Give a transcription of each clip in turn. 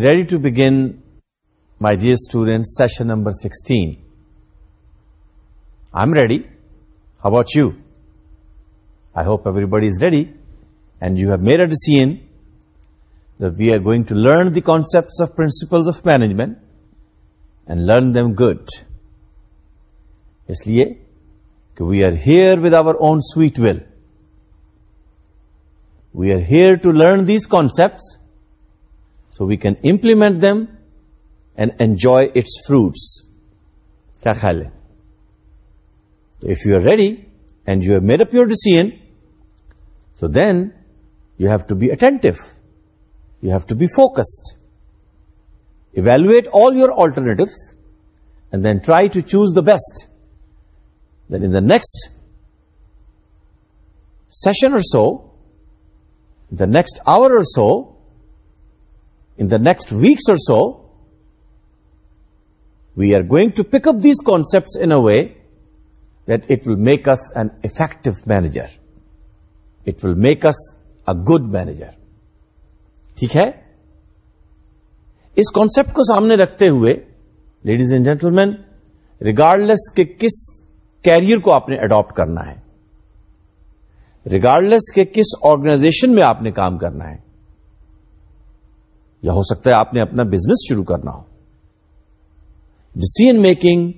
Ready to begin, my dear students, session number 16. I'm ready. How about you? I hope everybody is ready and you have made a decision that we are going to learn the concepts of principles of management and learn them good. इसलिए कि we are here with our own sweet will. We are here to learn these concepts so we can implement them and enjoy its fruits کیا خیال ہے تو if you are ready and you have made up your decision so then you have to be attentive you have to be focused evaluate all your alternative and then try to choose the best then in next session so the next hour so the next weeks اور so we are going to pick up these concept and it will makes an effective manager it will makes a گ manager ٹھیک ہے اس concept کو سامنے رکھتے ہوئے ladies and gentlemen لیس کے کس کیریئر کو آپ نے اڈاپٹ کرنا ہے ریگارڈ لیس کے کس آرگنائزیشن میں آپ نے کام کرنا ہے یا ہو سکتا ہے آپ نے اپنا بزنس شروع کرنا ہو ڈسیزن میکنگ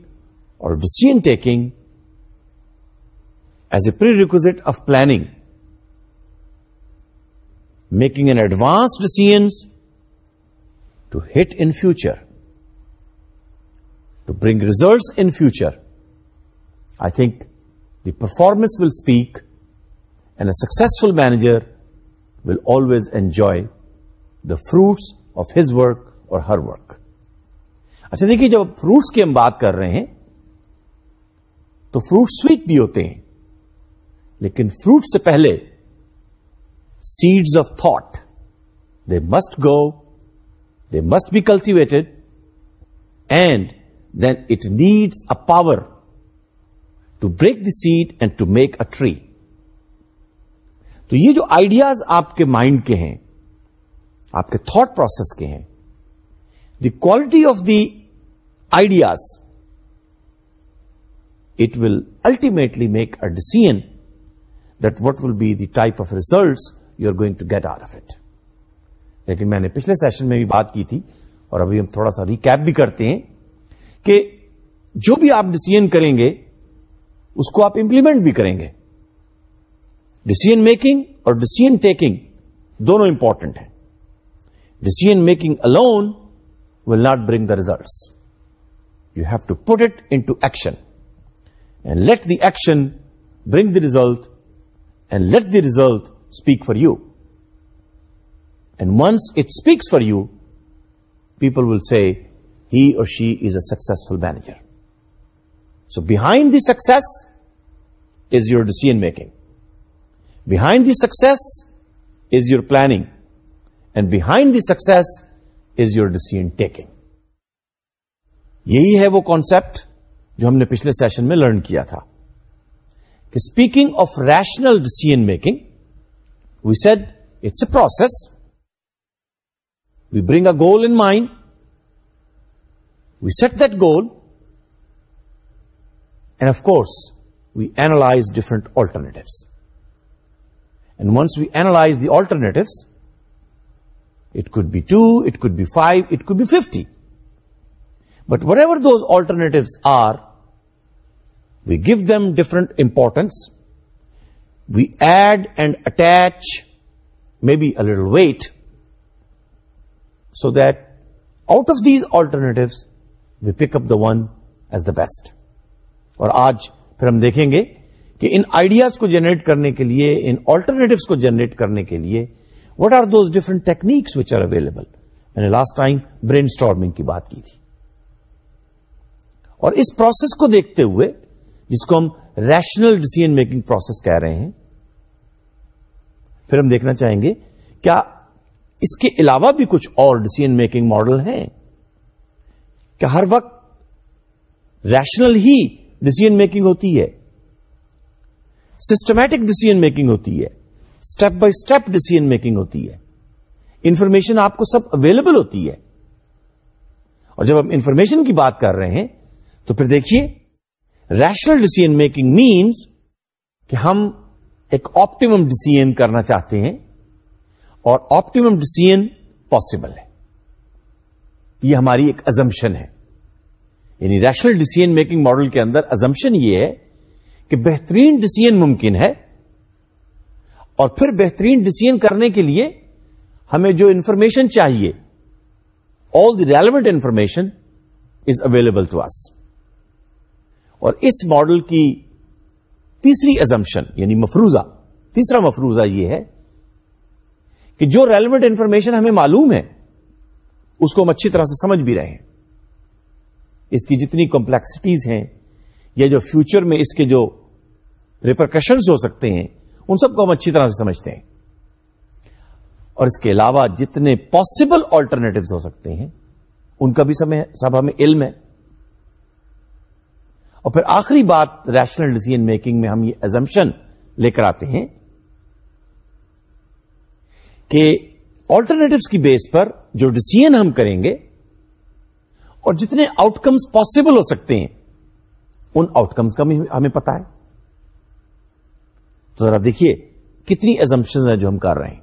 اور decision taking as a prerequisite of planning making N advance decisions to hit in future to bring results in future I think the performance will speak and a successful manager will always enjoy the fruits of his work or her work اچھا دیکھیے جب fruits کی ہم بات کر رہے ہیں تو فروٹ سویٹ بھی ہوتے ہیں لیکن فروٹ سے پہلے seeds of thought they must go they must be cultivated and then it needs a power to break the seed and to make a tree تو یہ جو آئیڈیاز آپ کے مائنڈ کے ہیں آپ کے تھوٹ پروسیس کے ہیں the quality of the ideas it will ultimately make a decision that what will be the type of results you are going to get are of it لیکن میں نے پچھلے سیشن میں بھی بات کی تھی اور ابھی ہم تھوڑا سا ریکیپ بھی کرتے ہیں کہ جو بھی آپ ڈسیزن کریں گے اس کو آپ امپلیمنٹ بھی کریں گے ڈسیزن میکنگ اور ڈسیزن ٹیکنگ دونوں امپورٹنٹ ہیں Decision making alone will not bring the results. You have to put it into action, and let the action bring the result, and let the result speak for you. And once it speaks for you, people will say, he or she is a successful manager. So behind the success is your decision making. Behind the success is your planning. And behind the success is your decision taking یہی ہے وہ concept جو ہم نے پچھلے session میں learn کیا تھا کہ speaking of rational decision making we said it's a process we bring a goal in mind we set that goal and of course we analyse different alternatives and once we analyse the alternatives it could be two it could be five it could be fifty but whatever those alternate are we give them different importance we add and attach may be a little weight so that out of these alternate we pick up the one as the best اور آج پھر ہم دیکھیں گے کہ ان ideas کو generate کرنے کے لیے ان آلٹرنیٹوس کو جنریٹ کرنے کے لیے what are those different techniques which are available میں نے لاسٹ ٹائم برین اسٹارمنگ کی بات کی تھی اور اس پروسیس کو دیکھتے ہوئے جس کو ہم ریشنل ڈسیزن میکنگ پروسیس کہہ رہے ہیں پھر ہم دیکھنا چاہیں گے کیا اس کے علاوہ بھی کچھ اور ڈسیزن میکنگ ماڈل ہیں کیا ہر وقت ریشنل ہی ڈسیزن میکنگ ہوتی ہے سسٹمیٹک ڈسیزن میکنگ ہوتی ہے step by step decision making ہوتی ہے انفارمیشن آپ کو سب اویلیبل ہوتی ہے اور جب ہم انفارمیشن کی بات کر رہے ہیں تو پھر دیکھیے ریشنل ڈسیزن میکنگ مینس کہ ہم ایک آپٹیم ڈسیزن کرنا چاہتے ہیں اور آپٹیم ڈسیزن پاسبل ہے یہ ہماری ایک ازمپشن ہے یعنی ریشنل ڈسیزن میکنگ ماڈل کے اندر ازمپشن یہ ہے کہ بہترین ڈسیزن ممکن ہے اور پھر بہترین ڈسیزن کرنے کے لیے ہمیں جو انفارمیشن چاہیے all the relevant information is available to us اور اس ماڈل کی تیسری ازمپشن یعنی مفروضہ تیسرا مفروضہ یہ ہے کہ جو ریلیونٹ انفارمیشن ہمیں معلوم ہے اس کو ہم اچھی طرح سے سمجھ بھی رہے ہیں اس کی جتنی کمپلیکسٹیز ہیں یا جو فیوچر میں اس کے جو ریپرکشنز ہو سکتے ہیں ان سب کو ہم اچھی طرح سے سمجھتے ہیں اور اس کے علاوہ جتنے پاسبل آلٹرنیٹوز ہو سکتے ہیں ان کا بھی سب ہمیں علم ہے اور پھر آخری بات ریشنل ڈیسیزن میکنگ میں ہم یہ ایزمپشن لے کر آتے ہیں کہ آلٹرنیٹوس کی بیس پر جو ڈیسیزن ہم کریں گے اور جتنے آؤٹ کمس پاسبل ہو سکتے ہیں ان آؤٹ کمس کا بھی ہمیں پتا ہے تو ذرا دیکھیے کتنی ایزمپشن جو ہم کر رہے ہیں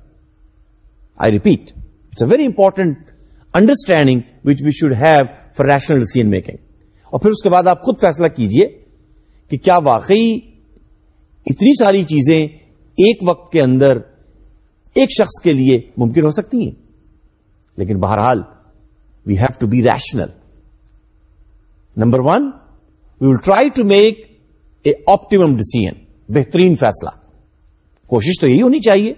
I repeat it's a very important understanding which we should have for rational decision making اور پھر اس کے بعد آپ خود فیصلہ کیجئے کہ کیا واقعی اتنی ساری چیزیں ایک وقت کے اندر ایک شخص کے لیے ممکن ہو سکتی ہیں لیکن بہرحال we have to be rational number one we will try to make a optimum decision بہترین فیصلہ کوشش تو یہی ہونی چاہیے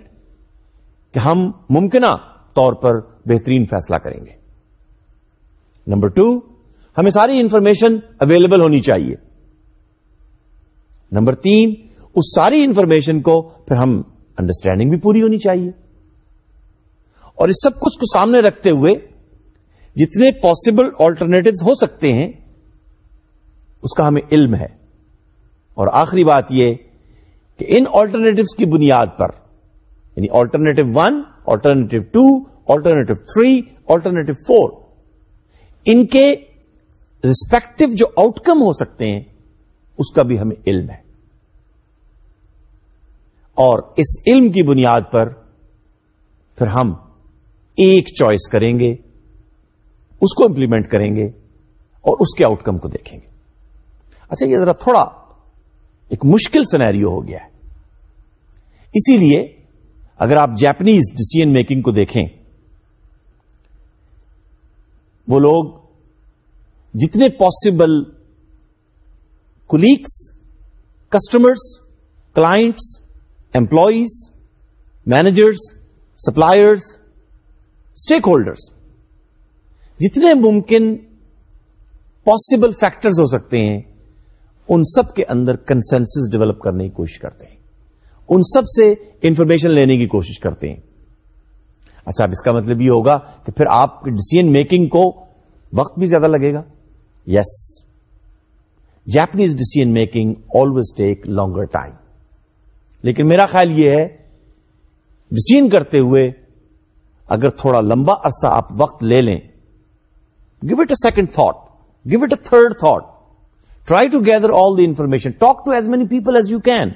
کہ ہم ممکنہ طور پر بہترین فیصلہ کریں گے نمبر ٹو ہمیں ساری انفارمیشن اویلیبل ہونی چاہیے نمبر تین اس ساری انفارمیشن کو پھر ہم انڈرسٹینڈنگ بھی پوری ہونی چاہیے اور اس سب کچھ کو سامنے رکھتے ہوئے جتنے پاسبل آلٹرنیٹو ہو سکتے ہیں اس کا ہمیں علم ہے اور آخری بات یہ کہ ان آلٹرنیٹوس کی بنیاد پر یعنی alternative one alternative two alternative three alternative four ان کے رسپیکٹو جو آؤٹ کم ہو سکتے ہیں اس کا بھی ہمیں علم ہے اور اس علم کی بنیاد پر پھر ہم ایک چوائس کریں گے اس کو امپلیمنٹ کریں گے اور اس کے آؤٹ کم کو دیکھیں گے اچھا یہ ذرا تھوڑا ایک مشکل سنیریو ہو گیا ہے اسی لیے اگر آپ جیپنیز ڈسیزن میکنگ کو دیکھیں وہ لوگ جتنے possible colleagues customers clients employees managers suppliers stakeholders جتنے ممکن پاسبل فیکٹرز ہو سکتے ہیں ان سب کے اندر کنسینسز ڈیولپ کرنے کی کوشش کرتے ہیں ان سب سے انفارمیشن لینے کی کوشش کرتے ہیں اچھا اب اس کا مطلب یہ ہوگا کہ پھر آپ ڈسیزن میکنگ کو وقت بھی زیادہ لگے گا yes Japanese decision making always take longer time لیکن میرا خیال یہ ہے ڈسیزن کرتے ہوئے اگر تھوڑا لمبا عرصہ آپ وقت لے لیں give it a second thought give it a third thought try to gather all the information talk to as many people as you can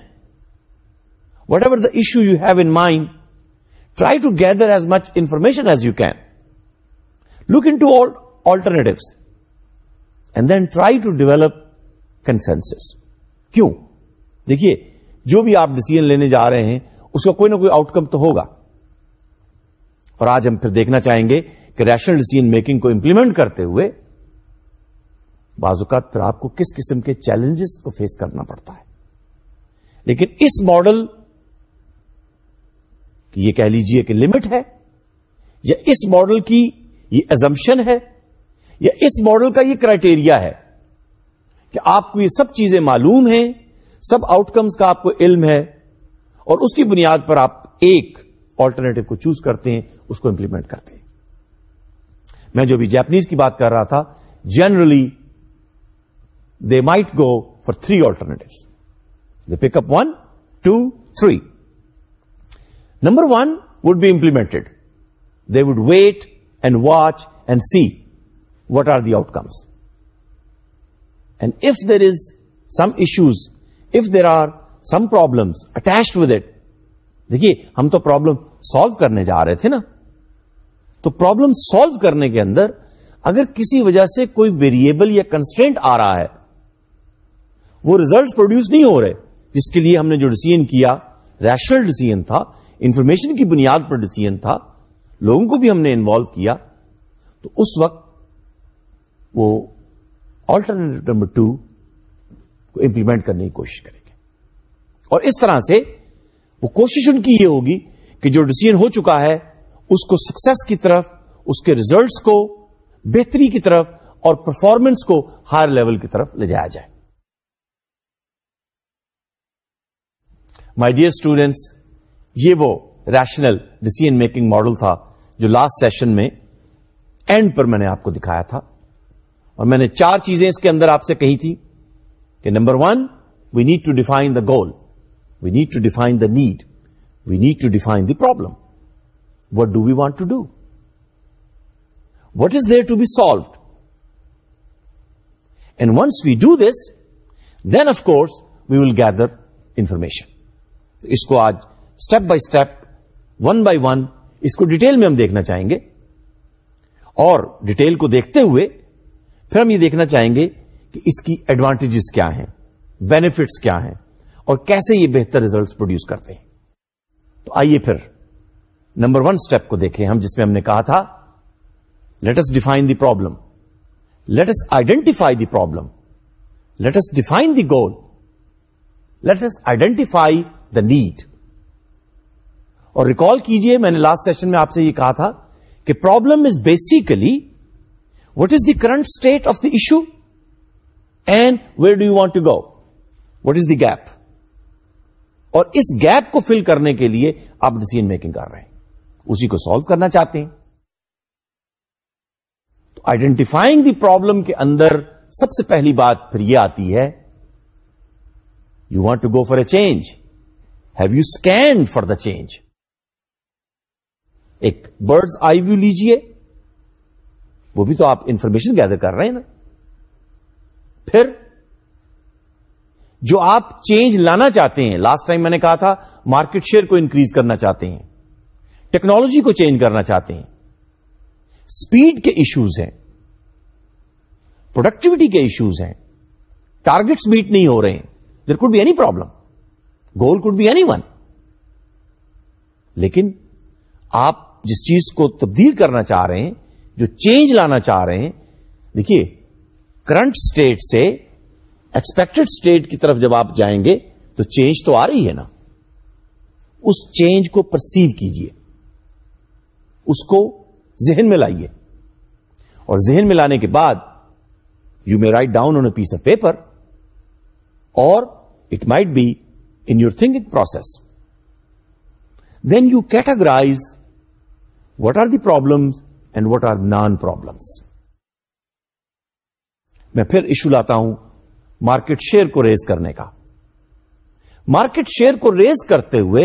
whatever have you have in mind try to gather as much information as you can look alternatives and then try to develop consensus. کیوں دیکھیے جو بھی آپ decision لینے جا رہے ہیں اس کا کوئی نہ کوئی آؤٹ کم تو ہوگا اور آج ہم پھر دیکھنا چاہیں گے کہ ریشنل ڈیسیزن میکنگ کو امپلیمنٹ کرتے ہوئے بعض اوقات پھر آپ کو کس قسم کے چیلنجز کو فیس کرنا پڑتا ہے لیکن اس ماڈل یہ کہہ لیجئے کہ لمٹ ہے یا اس ماڈل کی یہ ایزمپشن ہے یا اس ماڈل کا یہ کرائٹیریا ہے کہ آپ کو یہ سب چیزیں معلوم ہیں سب آؤٹ کمس کا آپ کو علم ہے اور اس کی بنیاد پر آپ ایک آلٹرنیٹو کو چوز کرتے ہیں اس کو امپلیمنٹ کرتے ہیں میں جو بھی جیپنیز کی بات کر رہا تھا generally they might go for three alternative they pick up one two three number one would be implemented they would wait and watch and see what are the outcomes and if there is some issues if there are some problems attached with it دیکھیے ہم تو problem solve کرنے جا رہے تھے نا تو problem solve کرنے کے اندر اگر کسی وجہ سے کوئی ویریبل یا کنسٹینٹ آ رہا ہے وہ ریزلٹ پروڈیوس نہیں ہو رہے جس کے لیے ہم نے جو ڈیسیژ کیا ریشنل ڈیسیزن تھا انفارمیشن کی بنیاد پر ڈسیزن تھا لوگوں کو بھی ہم نے انوالو کیا تو اس وقت وہ آلٹرنیٹ نمبر ٹو کو امپلیمنٹ کرنے کی کوشش کریں گے اور اس طرح سے وہ کوشش ان کی یہ ہوگی کہ جو ڈسیزن ہو چکا ہے اس کو سکسیس کی طرف اس کے ریزلٹس کو بہتری کی طرف اور پرفارمنس کو ہائر لیول کی طرف لے جایا جائے مائی ڈیئر اسٹوڈینٹس یہ وہ ریشنل ڈسیزن میکنگ ماڈل تھا جو لاسٹ سیشن میں اینڈ پر میں نے آپ کو دکھایا تھا اور میں نے چار چیزیں اس کے اندر آپ سے کہی تھی کہ number one we need to define the goal we need to define the need we need to define the problem what do we want to do what is there to be solved and once we do this then of course we will gather information اس کو آج step by step one by one اس کو detail میں ہم دیکھنا چاہیں گے اور ڈیٹیل کو دیکھتے ہوئے پھر ہم یہ دیکھنا چاہیں گے کہ اس کی ایڈوانٹیجز کیا ہیں بینیفٹس کیا ہیں اور کیسے یہ بہتر ریزلٹس پروڈیوس کرتے ہیں تو آئیے پھر نمبر ون اسٹیپ کو دیکھیں ہم جس میں ہم نے کہا تھا let's define the problem let's identify the problem let's define the goal let's identify the need اور ریکال کیجئے میں نے لاسٹ سیشن میں آپ سے یہ کہا تھا کہ problem is basically what is the current state of the issue and where do you want to go what is the gap اور اس گیپ کو فل کرنے کے لیے آپ ڈسیزن میکنگ کر رہے ہیں اسی کو سالو کرنا چاہتے ہیں تو آئیڈینٹیفائنگ دی پرابلم کے اندر سب سے پہلی بات پھر یہ آتی ہے you want to go for a change have you scan for the change ایک برڈس آئی ویو لیجیے وہ بھی تو آپ انفارمیشن گیدر کر رہے ہیں نا پھر جو آپ چینج لانا چاہتے ہیں لاسٹ ٹائم میں نے کہا تھا مارکیٹ شیئر کو انکریز کرنا چاہتے ہیں ٹیکنالوجی کو چینج کرنا چاہتے ہیں اسپیڈ کے ایشوز ہیں پروڈکٹیوٹی کے ایشوز ہیں ٹارگیٹس میٹ نہیں ہو رہے ہیں there could be any problem goal could be any one لیکن آپ جس چیز کو تبدیل کرنا چاہ رہے ہیں جو چینج لانا چاہ رہے ہیں دیکھیے کرنٹ اسٹیٹ سے ایکسپیکٹڈ اسٹیٹ کی طرف جب آپ جائیں گے تو چینج تو آ رہی ہے نا اس چینج کو پرسیو کیجئے اس کو ذہن میں لائیے اور ذہن میں لانے کے بعد you may write down on a piece of paper اور it might be in your thinking process then you categorize what are the problems and what are non non problems میں پھر ایشو لاتا ہوں مارکیٹ شیئر کو raise کرنے کا market share کو raise کرتے ہوئے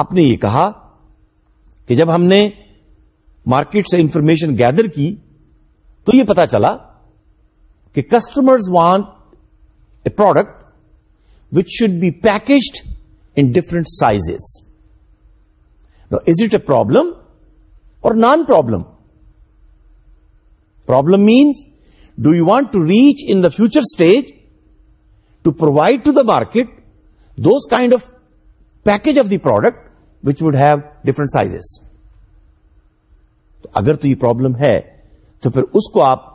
آپ نے یہ کہا کہ جب ہم نے مارکیٹ سے انفارمیشن گیدر کی تو یہ پتا چلا کہ customers want a product which should be packaged in different sizes is it a problem اور non problem problem means do you want to reach in the future stage to provide to the market those kind of package of the product which would have different sizes تو اگر تو یہ problem ہے تو پھر اس کو آپ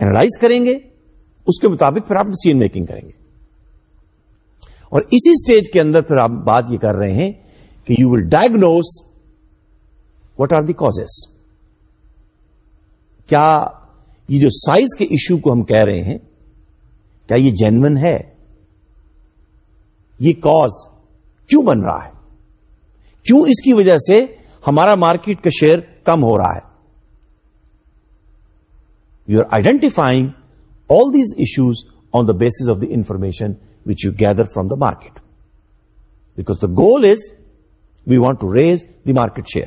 analyse کریں گے اس کے مطابق پھر آپ ڈسیزن میکنگ کریں گے اور اسی اسٹیج کے اندر پھر آپ بات یہ کر رہے ہیں کہ you will diagnose what are the cause کیا یہ جو سائز کے ایشو کو ہم کہہ رہے ہیں کیا یہ جینون ہے یہ کاز کیوں بن رہا ہے کیوں اس کی وجہ سے ہمارا مارکیٹ کا شیئر کم ہو رہا ہے you are identifying all these issues on the base of the information which you gather from the market because the goal is we want to raise the market share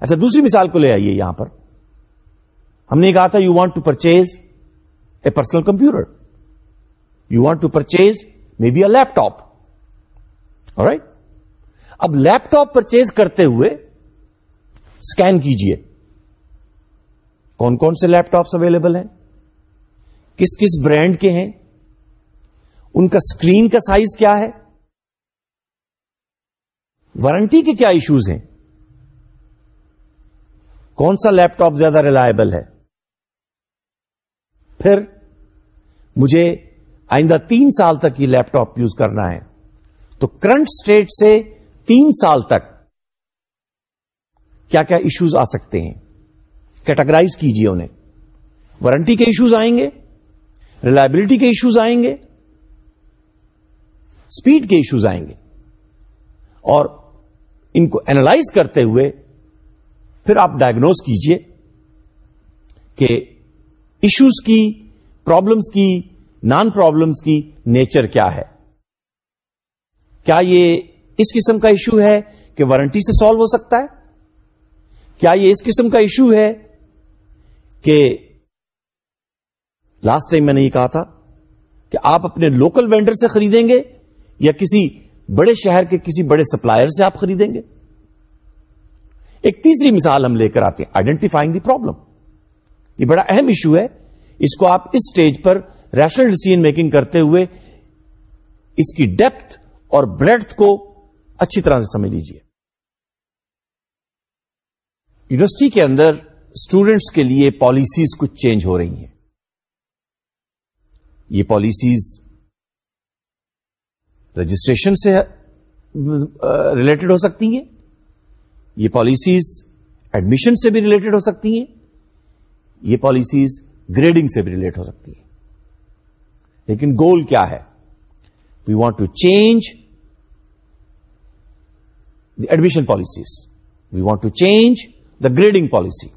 اچھا دوسری مثال کو لے آئیے یہاں پر ہم نے کہا تھا you want to purchase a personal computer you want to purchase may be a laptop right اب لیپ ٹاپ پرچیز کرتے ہوئے اسکین کیجیے کون کون سے لیپ ٹاپس اویلیبل ہیں کس کس برانڈ کے ہیں ان کا اسکرین کا سائز کیا ہے وارنٹی کے کیا ایشوز ہیں کون سا لیپ ٹاپ زیادہ ریلائبل ہے پھر مجھے آئندہ تین سال تک یہ لیپ ٹاپ یوز کرنا ہے تو کرنٹ اسٹیٹ سے تین سال تک کیا کیا ایشوز آ سکتے ہیں کیٹاگرائز کیجیے انہیں وارنٹی کے ایشوز آئیں گے ریلائبلٹی کے ایشوز آئیں گے اسپیڈ کے ایشوز آئیں گے اور ان کو اینالائز کرتے ہوئے پھر آپ ڈائگنوز کیجئے کہ ایشوز کی پرابلمس کی نان پرابلمس کی نیچر کیا ہے کیا یہ اس قسم کا ایشو ہے کہ وارنٹی سے سالو ہو سکتا ہے کیا یہ اس قسم کا ایشو ہے کہ لاسٹ ٹائم میں نے یہ کہا تھا کہ آپ اپنے لوکل وینڈر سے خریدیں گے یا کسی بڑے شہر کے کسی بڑے سپلائر سے آپ خریدیں گے ایک تیسری مثال ہم لے کر آتے ہیں آئیڈینٹیفائنگ دی پرابلم یہ بڑا اہم ایشو ہے اس کو آپ اس اسٹیج پر ریشنل ڈیسیزن میکنگ کرتے ہوئے اس کی ڈیپتھ اور بریڈ کو اچھی طرح سے سمجھ لیجیے یونیورسٹی کے اندر اسٹوڈینٹس کے لیے پالیسیز کچھ چینج ہو رہی ہیں یہ پالیسیز رجسٹریشن سے ریلیٹڈ ہو سکتی ہیں یہ پالیسیز ایڈمیشن سے بھی ریلیٹڈ ہو سکتی ہیں یہ پالیسیز گریڈنگ سے بھی ریلیٹ ہو سکتی ہیں لیکن گول کیا ہے we want to change the admission policies we want to change the grading policy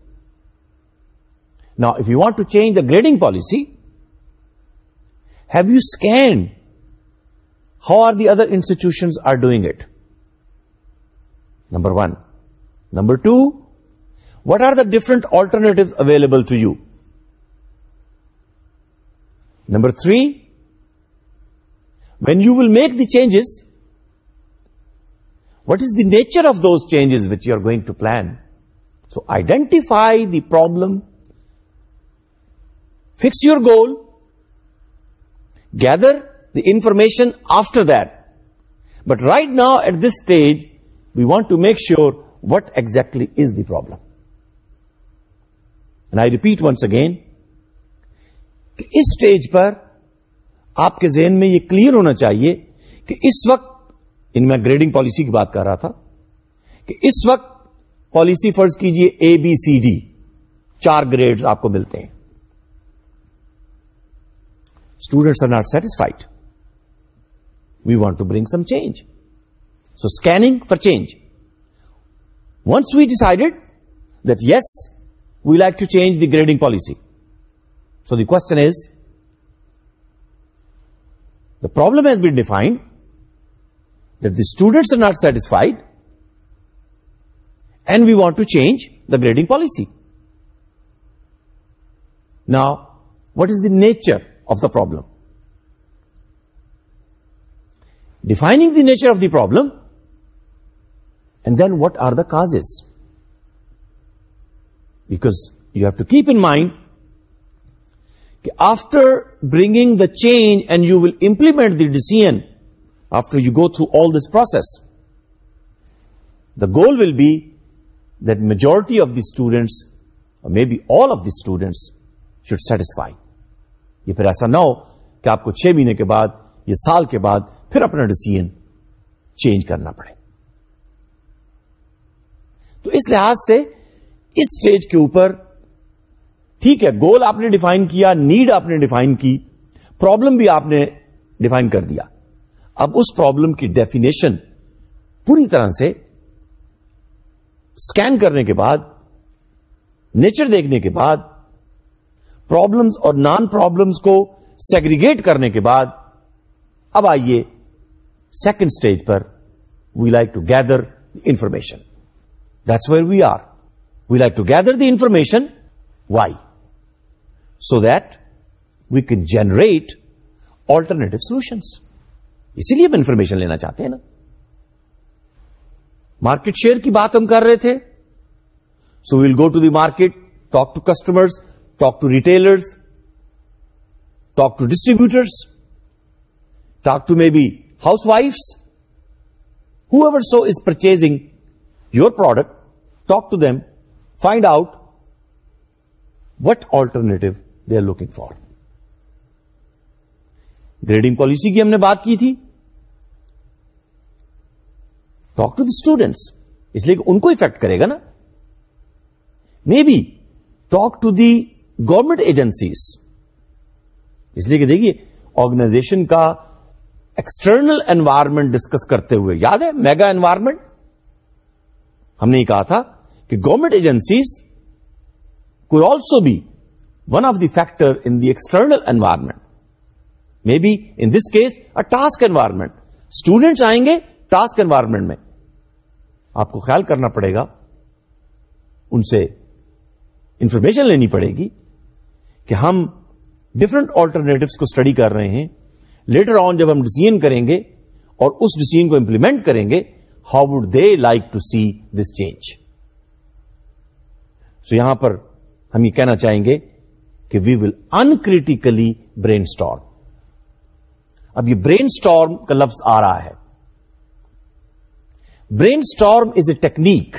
نا if you want to change the grading policy have you scanned How are the other institutions are doing it? Number one. Number two, what are the different alternatives available to you? Number three, when you will make the changes, what is the nature of those changes which you are going to plan? So identify the problem, fix your goal, gather information after that but right نا at this stage we want to make sure what exactly is the problem and I repeat once again کہ اس stage پر آپ کے ذہن میں یہ clear ہونا چاہیے کہ اس وقت ان میں گریڈنگ پالیسی کی بات کر رہا تھا کہ اس وقت پالیسی فرض کیجئے اے بی سی ڈی چار گریڈ آپ کو ملتے ہیں students are not satisfied We want to bring some change. So scanning for change. Once we decided that yes, we like to change the grading policy. So the question is, the problem has been defined that the students are not satisfied and we want to change the grading policy. Now, what is the nature of the problem? Defining the nature of the problem and then what are the cause back you have to keep in mind کہ after bringing the change and you will implement the decision after you go through all this process the goal will be majority of the students maybe all of the students should satisfy یہ پھر ایسا نہ ہو کہ آپ کو چھ مہینے کے بعد یہ سال کے بعد پھر اپنا ڈسیزن چینج کرنا پڑے تو اس لحاظ سے اس سٹیج کے اوپر ٹھیک ہے گول آپ نے ڈیفائن کیا نیڈ آپ نے ڈیفائن کی پرابلم بھی آپ نے ڈیفائن کر دیا اب اس پرابلم کی ڈیفینیشن پوری طرح سے اسکین کرنے کے بعد نیچر دیکھنے کے بعد پرابلمس اور نان پرابلمس کو سیگریگیٹ کرنے کے بعد اب آئیے سیکنڈ اسٹیج پر we like to gather information that's where we are we like to gather the information why so that we can generate alternative solutions اسی لیے ہم انفارمیشن لینا چاہتے ہیں نا مارکیٹ شیئر کی بات ہم کر رہے تھے so we'll go to the market talk to customers talk to retailers talk to distributors to maybe ہاؤس وائفس whoever so is purchasing your product talk to them find out what alternative they are looking for grading policy کی ہم نے بات کی تھی talk to the students اس لیے کہ ان کو افیکٹ کرے گا نا maybe talk to the government agencies اس لیے کہ دیکھیے آرگنائزیشن کا ایکسٹرنل انوائرمنٹ ڈسکس کرتے ہوئے یاد ہے میگا انوائرمنٹ ہم نے یہ کہا تھا کہ گورمنٹ ایجنسیز کو also be one of the factor in the external environment maybe in this case a task environment students آئیں گے ٹاسک انوائرمنٹ میں آپ کو خیال کرنا پڑے گا ان سے انفارمیشن لینی پڑے گی کہ ہم ڈفرنٹ آلٹرنیٹوس کو اسٹڈی کر رہے ہیں لیٹر آن جب ہم ڈسیزن کریں گے اور اس ڈسیزن کو امپلیمنٹ کریں گے how would they like to see this change so یہاں پر ہم یہ کہنا چاہیں گے کہ we will uncritically brainstorm اب یہ برین اسٹارم کا لفظ آ رہا ہے brainstorm is a technique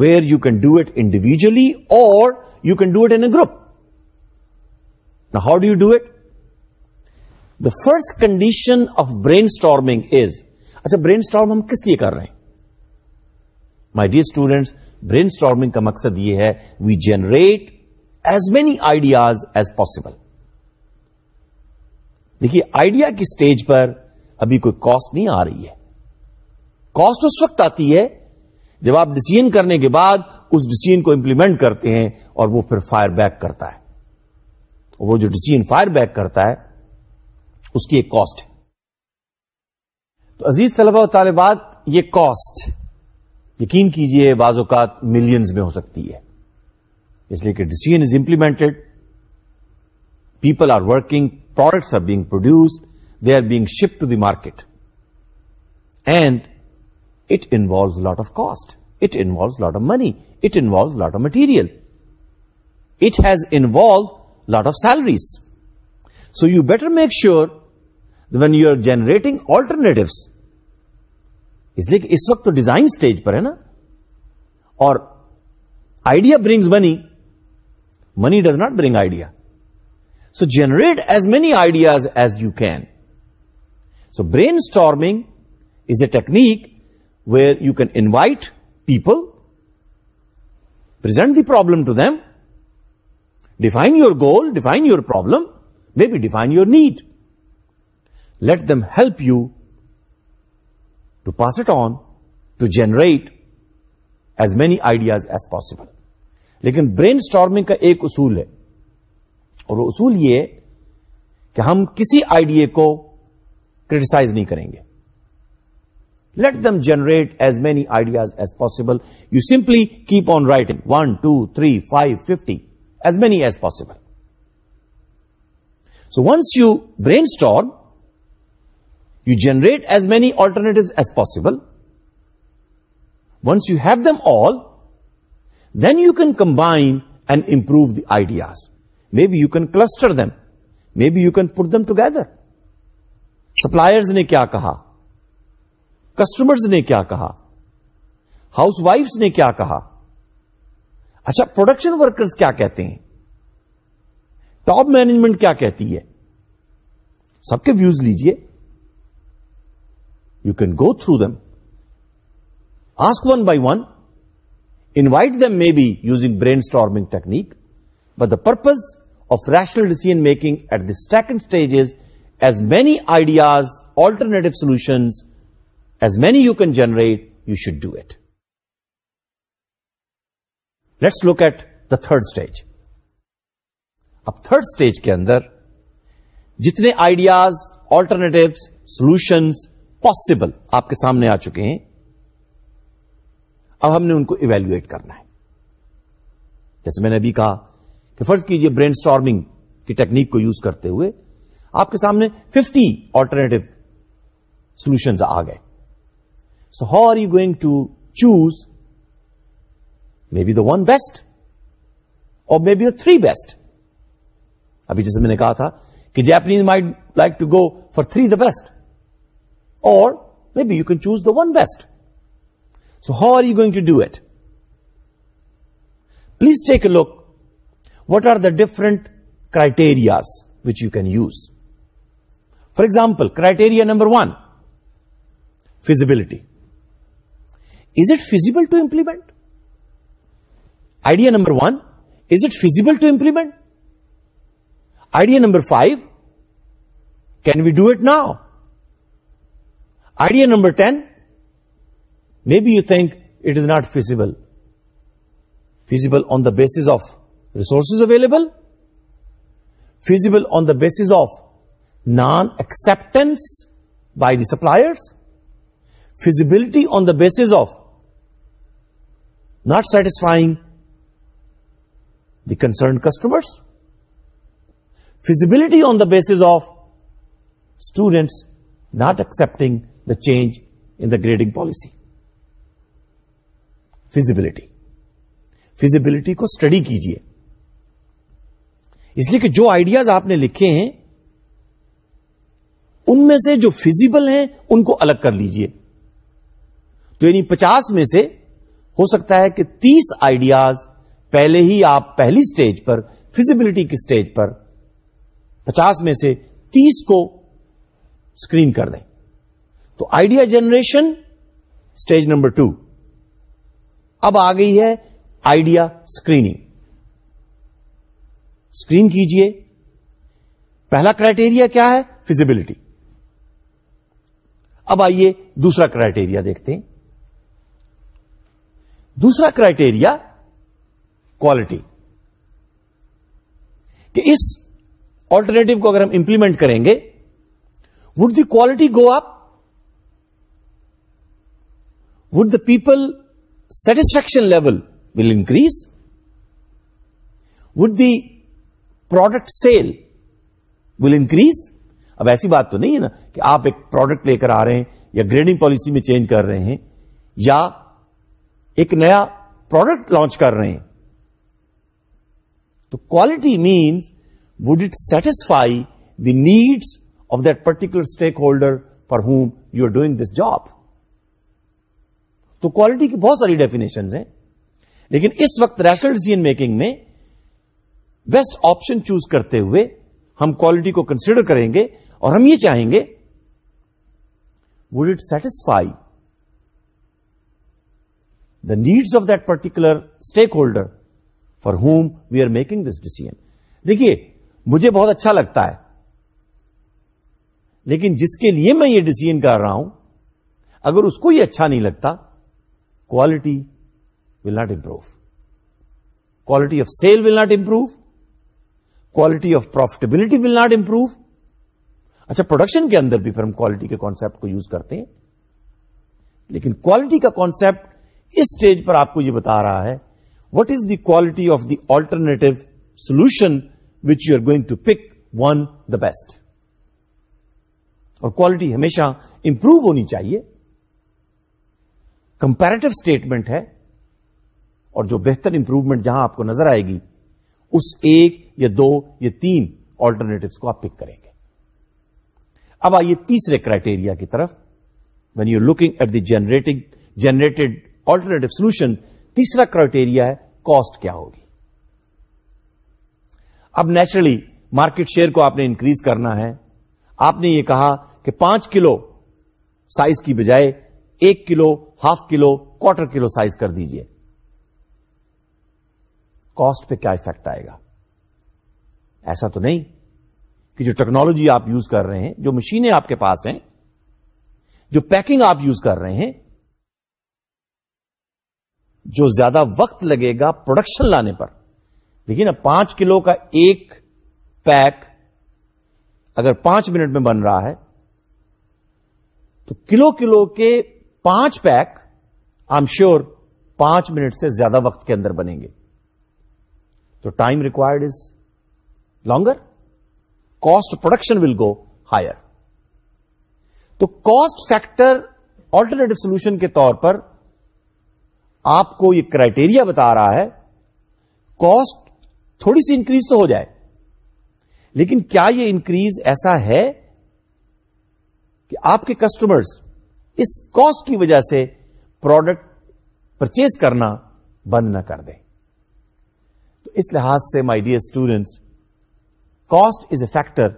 where you can do it individually اور you can do it in a group how do you do it the first condition of brainstorming is اچھا brainstorm ہم کس لیے کر رہے ہیں my dear students brainstorming کا مقصد یہ ہے we generate as many ideas as possible دیکھیے آئیڈیا کی اسٹیج پر ابھی کوئی کاسٹ نہیں آ رہی ہے کاسٹ اس وقت آتی ہے جب آپ ڈسیزن کرنے کے بعد اس ڈسیزن کو امپلیمنٹ کرتے ہیں اور وہ پھر فائر بیک کرتا ہے وہ جو ڈسیزن فائر بیک کرتا ہے اس کی ایک کاسٹ ہے تو عزیز طلبہ و طالبات یہ کاسٹ یقین کیجئے بعض اوقات ملینز میں ہو سکتی ہے اس لیے کہ decision is implemented people are working products are being produced they are being ship to the market and it involves lot of cost it involves lot of money it involves lot of material it has involve lot of salaries so you better make sure when you are generating alternatives اس لیے کہ اس وقت تو design stage پر ہے نا اور idea brings money money does not bring idea so generate as many ideas as you can so brainstorming is a technique where you can invite people present the problem to them define your goal define your problem maybe define your need let them help you to pass it on to generate as many ideas as possible لیکن brainstorming کا ایک اصول ہے اور وہ اصول یہ کہ ہم کسی آئیڈیا کو کریٹیسائز نہیں کریں گے let them generate as many ideas as possible you simply keep on writing one two three five fifty as many as possible so once you brainstorm you generate as many alternative as possible once you have them all then you can combine and improve the ideas may be you can cluster them may be you can put them together suppliers نے کیا کہا customers نے کیا کہا house wives نے کیا کہا اچھا پروڈکشن ورکرز کیا کہتے ہیں ٹاپ مینجمنٹ کیا کہتی ہے سب کے ویوز لیجیے you can go through them ask one by one invite them maybe using brainstorming technique but the purpose of rational decision making at the second stage is as many ideas alternative solutions as many you can generate you should do it let's look at the third stage اب third stage کے اندر جتنے ideas alternative solutions possible آپ کے سامنے آ چکے ہیں اب ہم نے ان کو ایویلویٹ کرنا ہے جیسے میں نے ابھی کہا کہ فرض کیجئے برین اسٹارمنگ کی ٹیکنیک کو یوز کرتے ہوئے آپ کے سامنے ففٹی آلٹرنیٹو سولوشن آ گئے so how are you going to choose maybe the one best اور مے بی تھری بیسٹ ابھی جیسے میں نے کہا تھا کہ Japanese may like to go for three the best Or maybe you can choose the one best. So how are you going to do it? Please take a look. What are the different criteria which you can use? For example, criteria number 1, feasibility. Is it feasible to implement? Idea number 1, is it feasible to implement? Idea number 5, can we do it now? Idea number 10, maybe you think it is not feasible on the basis of resources available, feasible on the basis of non-acceptance by the suppliers, feasibility on the basis of not satisfying the concerned customers, feasibility on the basis of students not accepting change in the grading policy feasibility Feasibility کو study کیجیے اس لیے کہ جو ideas آپ نے لکھے ہیں ان میں سے جو فیزیبل ہیں ان کو الگ کر لیجئے تو یعنی پچاس میں سے ہو سکتا ہے کہ تیس آئیڈیاز پہلے ہی آپ پہلی اسٹیج پر فیزیبلٹی کی اسٹیج پر پچاس میں سے تیس کو اسکرین کر دیں تو idea generation stage number two اب آ گئی ہے آئیڈیا اسکرینگ اسکرین کیجیے پہلا کرائٹیریا کیا ہے فزیبلٹی اب آئیے دوسرا کرائٹیریا دیکھتے ہیں دوسرا کرائٹیریا کوالٹی کہ اس آلٹرنیٹو کو اگر ہم امپلیمنٹ کریں گے would the quality go up would the people satisfaction level will increase? Would the product sale will increase? اب ایسی بات تو نہیں ہے نا کہ آپ ایک پروڈکٹ لے کر آ رہے ہیں یا گریڈنگ پالیسی میں چینج کر رہے ہیں یا ایک نیا پروڈکٹ لانچ کر رہے ہیں تو quality means would it satisfy the needs of that particular stakeholder for whom you are doing this job تو کوالٹی کی بہت ساری ڈیفینیشن ہیں لیکن اس وقت ریشنل ڈیسیزن میکنگ میں بیسٹ آپشن چوز کرتے ہوئے ہم کوالٹی کو کنسیڈر کریں گے اور ہم یہ چاہیں گے would it satisfy the needs of that particular stakeholder for whom we are making this decision دیکھیے مجھے بہت اچھا لگتا ہے لیکن جس کے لیے میں یہ ڈیسیزن کر رہا ہوں اگر اس کو یہ اچھا نہیں لگتا quality will not improve. Quality of sale will not improve. Quality of profitability will not improve. اچھا پروڈکشن کے اندر بھی پھر ہم کوالٹی کے کانسیپٹ کو یوز کرتے ہیں لیکن کوالٹی کا کانسیپٹ اس اسٹیج پر آپ کو یہ بتا رہا ہے what is the quality of the alternative solution which you are going to pick one the best اور کوالٹی ہمیشہ امپروو ہونی چاہیے کمپیرٹو اسٹیٹمنٹ ہے اور جو بہتر امپروومنٹ جہاں آپ کو نظر آئے گی اس ایک یا دو یا تین آلٹرنیٹوس کو آپ پک کریں گے اب آئیے تیسرے کرائٹیریا کی طرف when you looking at the generating generated alternative solution تیسرا کرائٹیریا ہے کاسٹ کیا ہوگی اب نیچرلی مارکیٹ شیئر کو آپ نے انکریز کرنا ہے آپ نے یہ کہا کہ پانچ کلو سائز کی بجائے ایک kilo half kilo quarter kilo size کر دیجئے کاسٹ پہ کیا افیکٹ آئے گا ایسا تو نہیں کہ جو ٹیکنالوجی آپ یوز کر رہے ہیں جو مشینیں آپ کے پاس ہیں جو پیکنگ آپ یوز کر رہے ہیں جو زیادہ وقت لگے گا پروڈکشن لانے پر دیکھیے نا پانچ کلو کا ایک پیک اگر پانچ منٹ میں بن رہا ہے تو کلو کلو کے پانچ پیک آئی ایم شیور پانچ منٹ سے زیادہ وقت کے اندر بنیں گے تو time required is longer cost production will go higher تو کاسٹ فیکٹر آلٹرنیٹو سولوشن کے طور پر آپ کو یہ کرائٹیریا بتا رہا ہے کاسٹ تھوڑی سی انکریز تو ہو جائے لیکن کیا یہ انکریز ایسا ہے کہ آپ کے کسٹمرز اس کاسٹ کی وجہ سے پروڈکٹ پرچیز کرنا بند نہ کر دیں تو اس لحاظ سے my dear students cost is a factor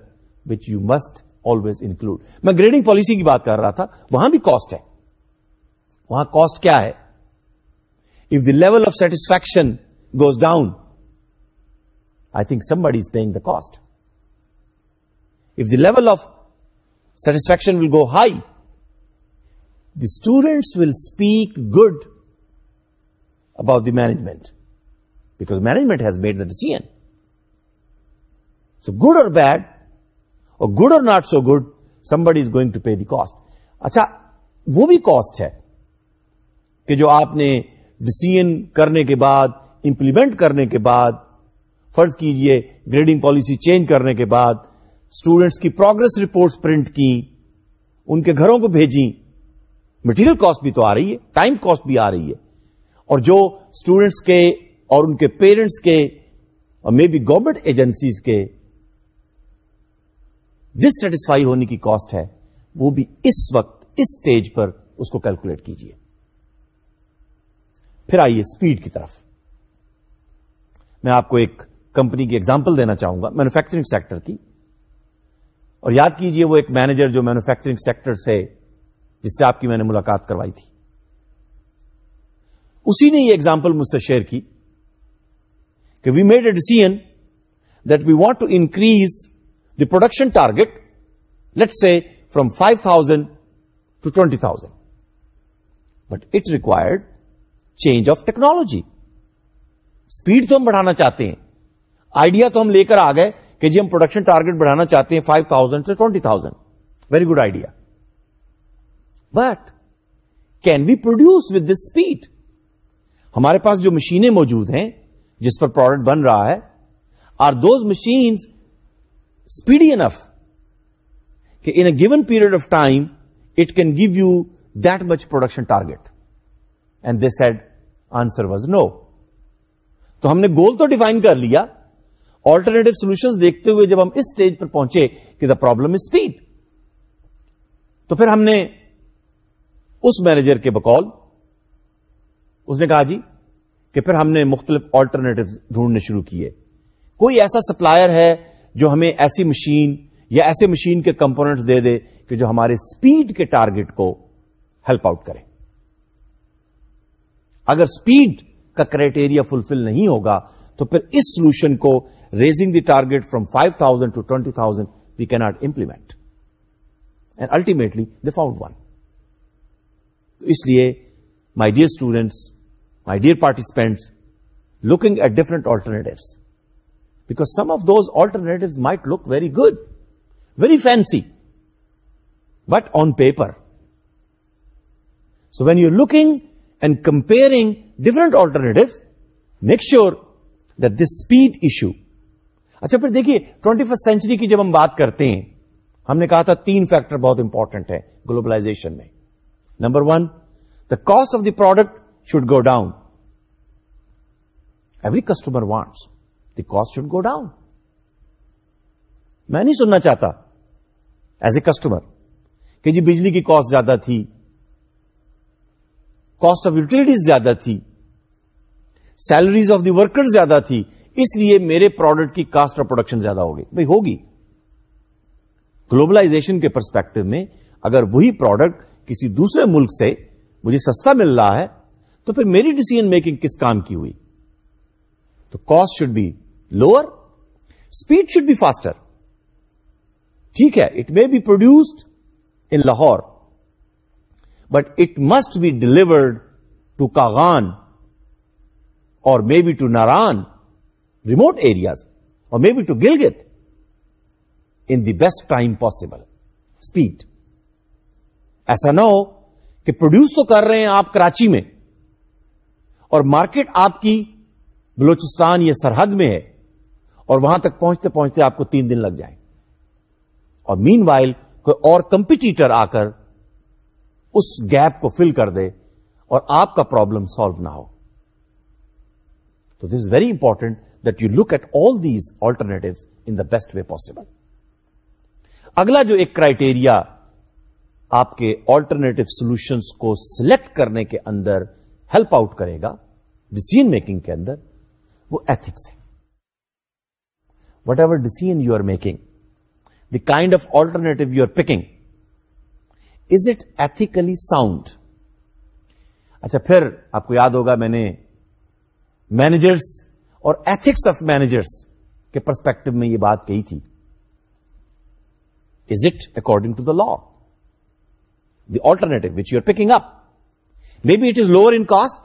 which you must always include میں گریڈنگ پالیسی کی بات کر رہا تھا وہاں بھی کاسٹ ہے وہاں کاسٹ کیا ہے if the level of satisfaction goes down I think somebody is paying the cost if the level of satisfaction will go high the will speak good about the management management management has made the decision so good اور bad اور good اور not so good some somebody is going to pay the cost اچھا وہ بھی cost ہے کہ جو آپ نے karne کرنے کے بعد امپلیمنٹ کرنے کے بعد فرض کیجئے گریڈنگ پالیسی چینج کرنے کے بعد اسٹوڈینٹس کی پروگرس رپورٹس پرنٹ کی ان کے گھروں کو بھیجیں مٹیریل کاسٹ بھی تو آ رہی ہے ٹائم کاسٹ بھی آ رہی ہے اور جو اسٹوڈینٹس کے اور ان کے پیرنٹس کے اور مے بی گورنمنٹ ایجنسیز کے ڈسٹسفائی ہونے کی کاسٹ ہے وہ بھی اس وقت اس اسٹیج پر اس کو کیلکولیٹ کیجیے پھر آئیے اسپیڈ کی طرف میں آپ کو ایک کمپنی کی ایگزامپل دینا چاہوں گا مینوفیکچرنگ سیکٹر کی اور یاد کیجیے وہ ایک مینیجر جو مینوفیکچرنگ سیکٹر سے جس سے آپ کی میں نے ملاقات کروائی تھی اسی نے یہ ایگزامپل مجھ سے شیئر کی کہ we made a decision that we want to increase the production target let say from five thousand to twenty thousand but it required change of technology speed تو ہم بڑھانا چاہتے ہیں آئیڈیا تو ہم لے کر آ گئے کہ جی ہم پروڈکشن ٹارگیٹ بڑھانا چاہتے ہیں فائیو تھاؤزینڈ سے twenty thousand very good idea but can we produce with this speed ہمارے پاس جو مشینیں موجود ہیں جس پر پروڈکٹ بن رہا ہے are those machine speedy enough کہ in a given period of time it can give you that much production target and this sad answer was no تو ہم نے گول تو ڈیفائن کر لیا آلٹرنیٹو سولوشن دیکھتے ہوئے جب ہم اس اسٹیج پر پہنچے کہ دا پرابلم از اسپیڈ تو پھر ہم نے اس مینیجر کے بقول اس نے کہا جی کہ پھر ہم نے مختلف آلٹرنیٹو ڈھونڈنے شروع کیے کوئی ایسا سپلائر ہے جو ہمیں ایسی مشین یا ایسے مشین کے کمپوننٹس دے دے کہ جو ہمارے سپیڈ کے ٹارگٹ کو ہیلپ آؤٹ کرے اگر سپیڈ کا کرائٹیریا فلفل نہیں ہوگا تو پھر اس سولوشن کو raising the target from five thousand to twenty thousand we کی not implement and ultimately the found one تو اس لیے my dear students my dear participants looking at different alternatives because some of those alternative might look very good very fancy but on paper so when you looking and comparing different alternative make sure that this speed issue اچھا پھر دیکھیے twenty first century کی جب ہم بات کرتے ہیں ہم نے کہا تھا تین فیکٹر بہت امپورٹنٹ ہے گلوبلائزیشن میں number one the cost of the product should go down every customer wants the cost should go down میں نہیں سننا چاہتا ایز اے کسٹمر کہ جی بجلی کی کاسٹ زیادہ تھی کاسٹ آف یوٹیلٹیز زیادہ تھی سیلریز آف دی ورکر زیادہ تھی اس لیے میرے پروڈکٹ کی کاسٹ آف پروڈکشن زیادہ ہوگی بھائی ہوگی گلوبلائزیشن کے پرسپیکٹو میں اگر وہی پروڈکٹ کسی دوسرے ملک سے مجھے سستا مل رہا ہے تو پھر میری ڈیسیزن میکنگ کس کام کی ہوئی تو cost should be lower speed should be faster ٹھیک ہے it may be produced in Lahore but it must be delivered to Kaghan or may be to Naran remote areas or may be to Gilgit in the best time possible speed ایسا نہ ہو کہ produce تو کر رہے ہیں آپ کراچی میں اور مارکیٹ آپ کی بلوچستان یا سرحد میں ہے اور وہاں تک پہنچتے پہنچتے آپ کو تین دن لگ جائیں اور مین وائل کوئی اور کمپیٹیٹر آ کر اس گیپ کو فل کر دے اور آپ کا پرابلم سالو نہ ہو تو this very important that you look at all these alternative in the best way possible اگلا جو ایک کرائٹیریا آپ کے آلٹرنیٹو سولوشنس کو سلیکٹ کرنے کے اندر ہیلپ آؤٹ کرے گا ڈسیزن میکنگ کے اندر وہ ایتھکس ہے whatever decision you are making the kind of alternative you are picking is it ethically sound اچھا پھر آپ کو یاد ہوگا میں نے مینیجرس اور ایتھکس آف مینیجرس کے پرسپیکٹو میں یہ بات کہی تھی is it according to the law the alternative which you're picking up. Maybe it is lower in cost,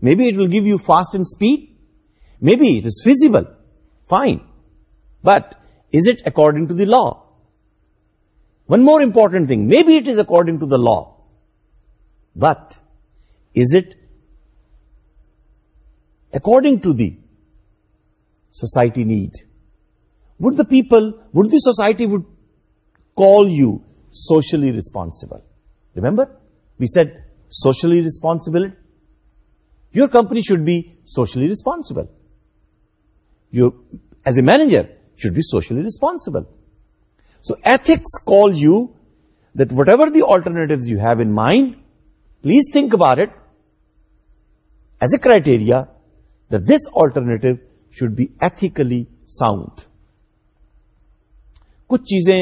maybe it will give you fast and speed, maybe it is feasible, fine. But is it according to the law? One more important thing, maybe it is according to the law, but is it according to the society need? Would the society would call you socially responsible? Remember we said socially responsible your company should be socially responsible your as a manager should be socially responsible so ethics call you that whatever the alternative you have in mind please think about it as a criteria that this alternative should be ethically sound کچھ چیزیں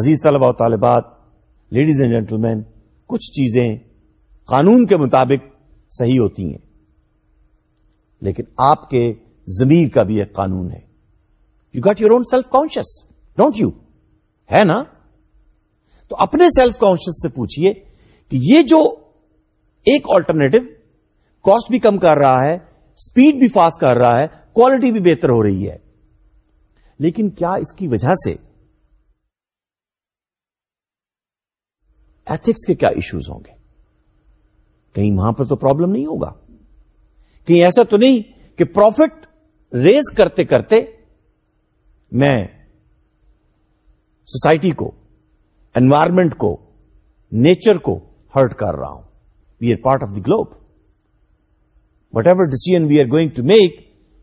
عزیز طلبہ و طالبات ladies and gentlemen کچھ چیزیں قانون کے مطابق صحیح ہوتی ہیں لیکن آپ کے زمیر کا بھی ایک قانون ہے you get your own self conscious don't you ہے نا تو اپنے سیلف کانشیس سے پوچھئے کہ یہ جو ایک آلٹرنیٹو کاسٹ بھی کم کر رہا ہے اسپیڈ بھی فاسٹ کر رہا ہے کوالٹی بھی بہتر ہو رہی ہے لیکن کیا اس کی وجہ سے ایتھکس کے کیا ایشوز ہوں گے کہیں وہاں پر تو پرابلم نہیں ہوگا کہیں ایسا تو نہیں کہ پروفٹ ریز کرتے کرتے میں سوسائٹی کو انوائرمنٹ کو نیچر کو ہرٹ کر رہا ہوں we are part of the globe whatever decision we are going to make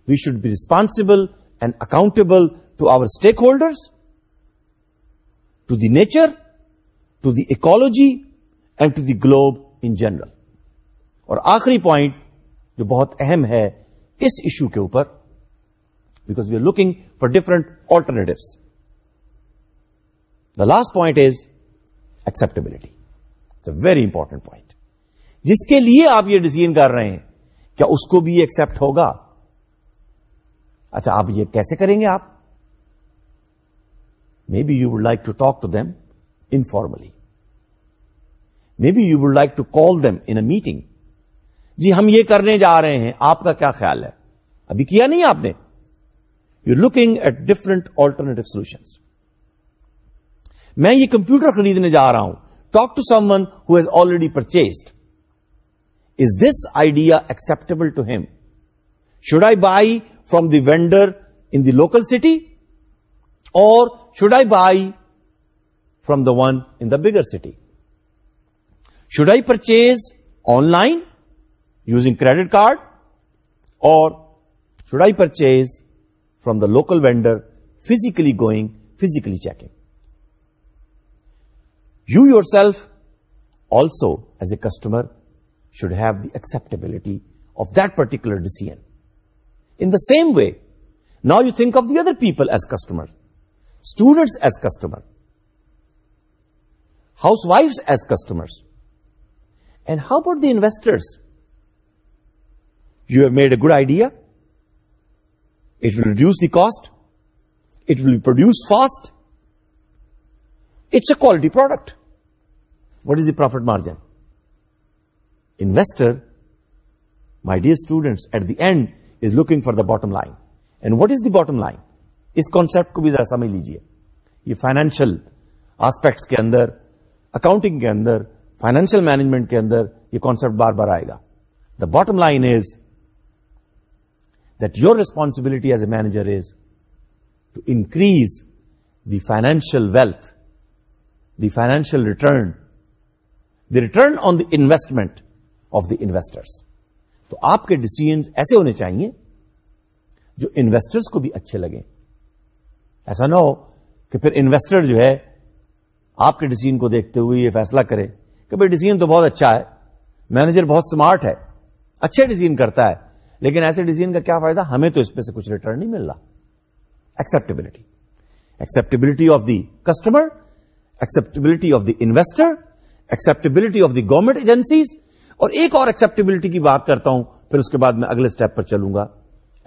we should be responsible and accountable to our stakeholders to the nature to the ecology and to the globe in general اور آخری point جو بہت اہم ہے اس issue کے اوپر because we are looking for different alternatives the last point is acceptability it's a very important point جس کے لیے آپ یہ ڈسیزن کر رہے ہیں کیا اس کو بھی ایکسپٹ ہوگا اچھا آپ یہ کیسے کریں گے آپ may be you would like to talk to them formally me be you would like to call them in a meeting جی ہم یہ کرنے جا رہے ہیں آپ کا کیا خیال ہے ابھی کیا نہیں آپ نے you looking at different alternative solution میں یہ کمپیوٹر خریدنے جا رہا ہوں talk to someone who has already purchased is this idea acceptable to him should I buy from the vendor in the local city or should I buy from the one in the bigger city. Should I purchase online using credit card, or should I purchase from the local vendor, physically going, physically checking? You yourself also as a customer should have the acceptability of that particular decision. In the same way, now you think of the other people as customers, students as customers. Housewife as customers and how about the investors you have made a good idea it will reduce the cost it will produce fast it's a quality product what is the profit margin investor my dear students at the end is looking for the bottom line and what is the bottom line اس concept کو بھی ذرا سمجھ لیجیے یہ financial aspects کے اندر accounting کے اندر فائنینشیل مینجمنٹ کے اندر یہ کانسپٹ بار بار آئے گا the bottom line is that your responsibility as a manager is to increase the financial wealth the financial return the return on the investment of the investors تو آپ کے ڈسیزن ایسے ہونے چاہیے جو انویسٹرس کو بھی اچھے لگیں ایسا نہ ہو کہ پھر انویسٹر جو ہے آپ کے ڈیسیجن کو دیکھتے ہوئے یہ فیصلہ کرے کہ بھائی ڈیسیزن تو بہت اچھا ہے مینیجر بہت اسمارٹ ہے اچھے ڈیسیجن کرتا ہے لیکن ایسے ڈیزیزن کا کیا فائدہ ہمیں تو اس میں سے کچھ ریٹرن نہیں مل رہا acceptability acceptability of the customer acceptability of the investor acceptability of the government agencies اور ایک اور ایکسپٹیبلٹی کی بات کرتا ہوں پھر اس کے بعد میں اگلے اسٹیپ پر چلوں گا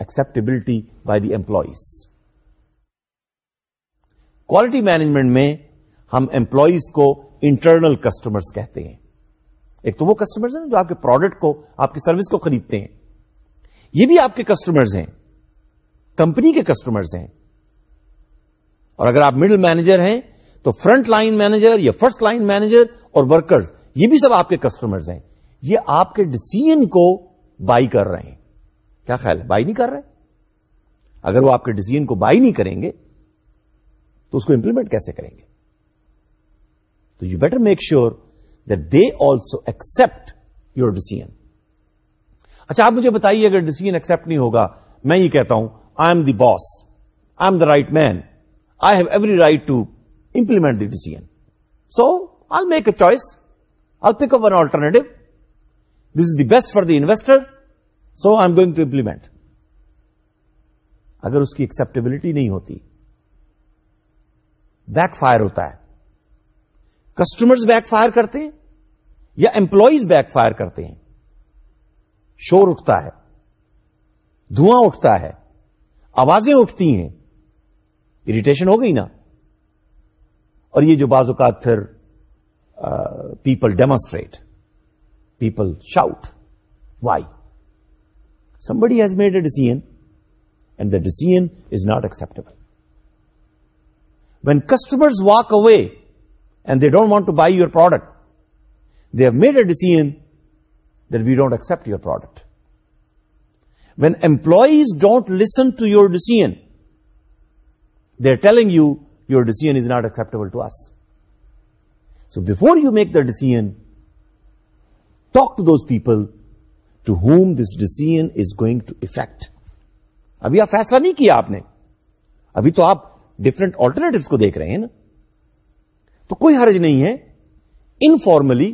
acceptability by the employees quality management میں ہم امپلائیز کو انٹرنل کسٹمر کہتے ہیں ایک تو وہ کسٹمر جو آپ کے پروڈکٹ کو آپ کی سروس کو خریدتے ہیں یہ بھی آپ کے کسٹمرز ہیں کمپنی کے کسٹمرز ہیں اور اگر آپ مڈل مینیجر ہیں تو فرنٹ لائن مینیجر یا فرسٹ لائن مینیجر اور ورکرز یہ بھی سب آپ کے کسٹمرز ہیں یہ آپ کے ڈسیزن کو بائی کر رہے ہیں کیا خیال ہے بائی نہیں کر رہے اگر وہ آپ کے ڈسیزن کو بائی نہیں کریں گے تو اس کو امپلیمنٹ کیسے کریں گے تو you better make sure they also accept your decision اچھا آپ مجھے بتائیے اگر ڈیسیجن ایکسپٹ نہیں ہوگا میں یہ کہتا ہوں I am the boss I am the right man I have every right to implement the decision so I make a choice I pick up one alternative this is the best for the investor so I am going to implement اگر اس کی acceptability نہیں ہوتی back fire ہوتا ہے customers backfire کرتے ہیں یا امپلائیز بیک فائر کرتے ہیں شور اٹھتا ہے دھواں اٹھتا ہے آوازیں اٹھتی ہیں اریٹیشن ہو گئی نا اور یہ جو بعض اوقات پھر people demonstrate people shout why somebody has made a decision and the decision is not acceptable when customers walk away they don't want to buy your product they have made a decision there we don't accept your product when employees don't listen to your decision they are telling you your decision is not acceptable to us so before you make the decision talk to those people to whom this decision is going to affect ابھی آپ فیصلہ نہیں کیا آپ نے ابھی تو آپ ڈفرنٹ آلٹرنیٹوس کو دیکھ رہے ہیں نا تو کوئی حرج نہیں ہے انفارملی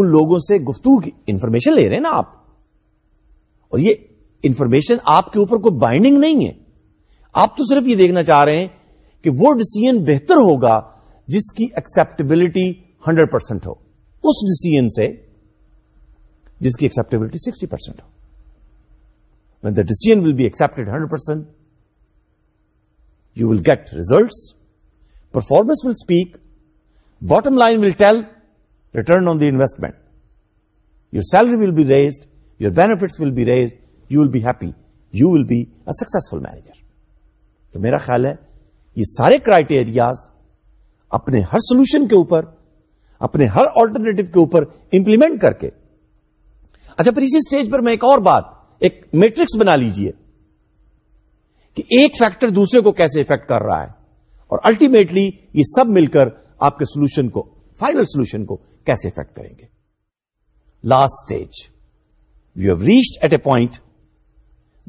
ان لوگوں سے گفتگو کی انفارمیشن لے رہے ہیں نا آپ اور یہ انفارمیشن آپ کے اوپر کوئی بائنڈنگ نہیں ہے آپ تو صرف یہ دیکھنا چاہ رہے ہیں کہ وہ ڈسیزن بہتر ہوگا جس کی ایکسپٹیبلٹی ہنڈریڈ پرسینٹ ہو اس ڈسیزن سے جس کی ایکسپٹیبلٹی سکسٹی پرسینٹ ہو when the decision will be accept hundred percent you will get results performance will speak bottom line will tell return on the investment your salary will be raised your benefit will be raise you will be happy you will be a successful manager تو میرا خیال ہے یہ سارے criterias اپنے ہر solution کے اوپر اپنے ہر آلٹرنیٹو کے اوپر امپلیمنٹ کر کے اچھا پھر اسی اسٹیج پر میں ایک اور بات ایک میٹرکس بنا لیجئے کہ ایک فیکٹر دوسرے کو کیسے افیکٹ کر رہا ہے اور الٹیمیٹلی یہ سب مل کر آپ کے سولوشن کو فائنل سولوشن کو کیسے افیکٹ کریں گے last stage you have reached at a point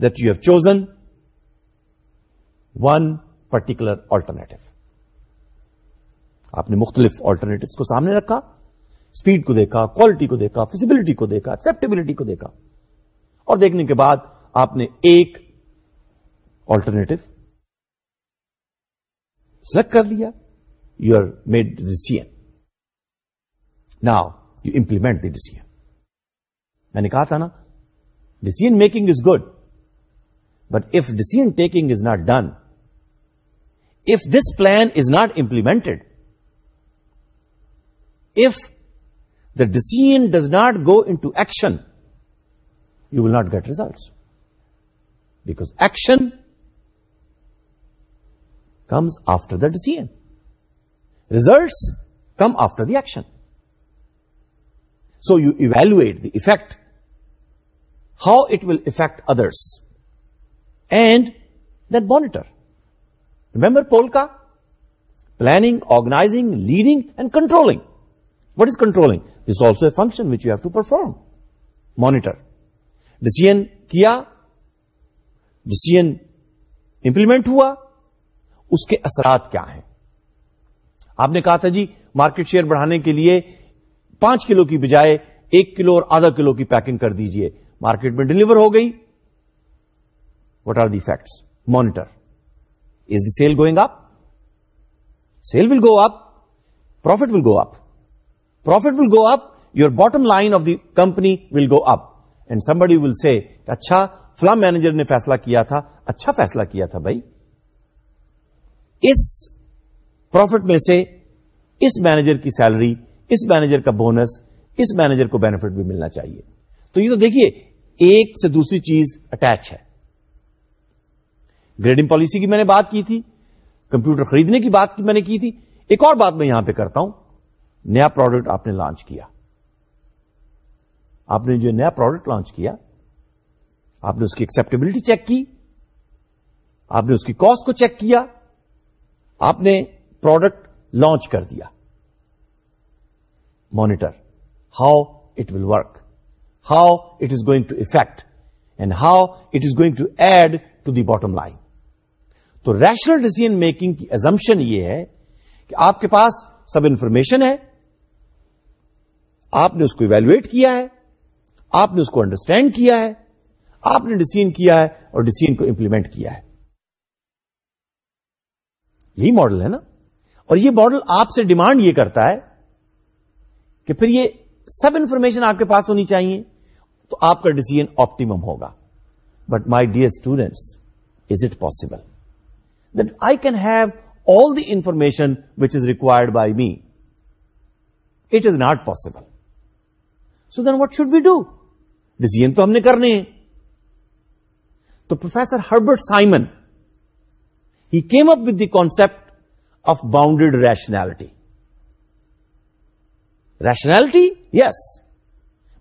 that you have chosen one particular alternative آپ نے مختلف آلٹرنیٹو کو سامنے رکھا اسپیڈ کو دیکھا کوالٹی کو دیکھا فیزیبلٹی کو دیکھا ایکسپٹیبلٹی کو دیکھا اور دیکھنے کے بعد آپ نے ایک آلٹرنیٹو سلیکٹ کر لیا you are made decision now you implement the decision میں نے کہا تھا نا decision making is good but if decision taking is not done if this plan is not implemented if the decision does not go in to action you will not get results because action comes after the decision results come after the action so you evaluate the effect how it will affect others and that monitor remember پول کا planning organizing leading and controlling what is controlling this also a function which you have to perform monitor decision کیا decision implement ہوا اس کے اثرات کیا ہیں آپ نے کہا تھا جی مارکیٹ شیئر بڑھانے کے لیے پانچ کلو کی بجائے ایک کلو اور آدھا کلو کی پیکنگ کر دیجئے مارکیٹ میں ڈلیور ہو گئی what are the facts monitor is the sale going up sale will go up profit will go up profit will go up your bottom line of the company will go up and somebody will say اچھا فلم manager نے فیصلہ کیا تھا اچھا فیصلہ کیا تھا بھائی اس پروفٹ میں سے اس مینیجر کی سیلری اس مینیجر کا بونس اس مینیجر کو بینیفٹ بھی ملنا چاہیے تو یہ تو دیکھیے ایک سے دوسری چیز اٹیچ ہے گریڈنگ پالیسی کی میں نے بات کی تھی کمپیوٹر خریدنے کی بات کی میں نے کی تھی ایک اور بات میں یہاں پہ کرتا ہوں نیا پروڈکٹ آپ نے لانچ کیا آپ نے جو نیا پروڈکٹ لانچ کیا آپ نے اس کی ایکسپٹیبلٹی چیک کی آپ نے اس کی کاسٹ کو چیک کیا آپ نے پروڈکٹ لانچ کر دیا monitor how it will work how it is going to affect and how it is going to add to the bottom line تو ریشنل ڈیسیزن میکنگ کی ایزمپشن یہ ہے کہ آپ کے پاس سب انفارمیشن ہے آپ نے اس کو ایویلویٹ کیا ہے آپ نے اس کو انڈرسٹینڈ کیا ہے آپ نے ڈسیزن کیا ہے اور ڈیسیجن کو امپلیمنٹ کیا ہے یہی ماڈل ہے نا اور یہ ماڈل آپ سے ڈیمانڈ یہ کرتا ہے کہ پھر یہ سب انفارمیشن آپ کے پاس ہونی چاہیے تو آپ کا ڈیسیزن آپٹیمم ہوگا but my dear students is it possible that I can have all the information which is required by me it is not possible so then what should be do decision تو ہم نے کرنے ہیں تو professor Herbert Simon he came up with the concept bounded rationality rationality yes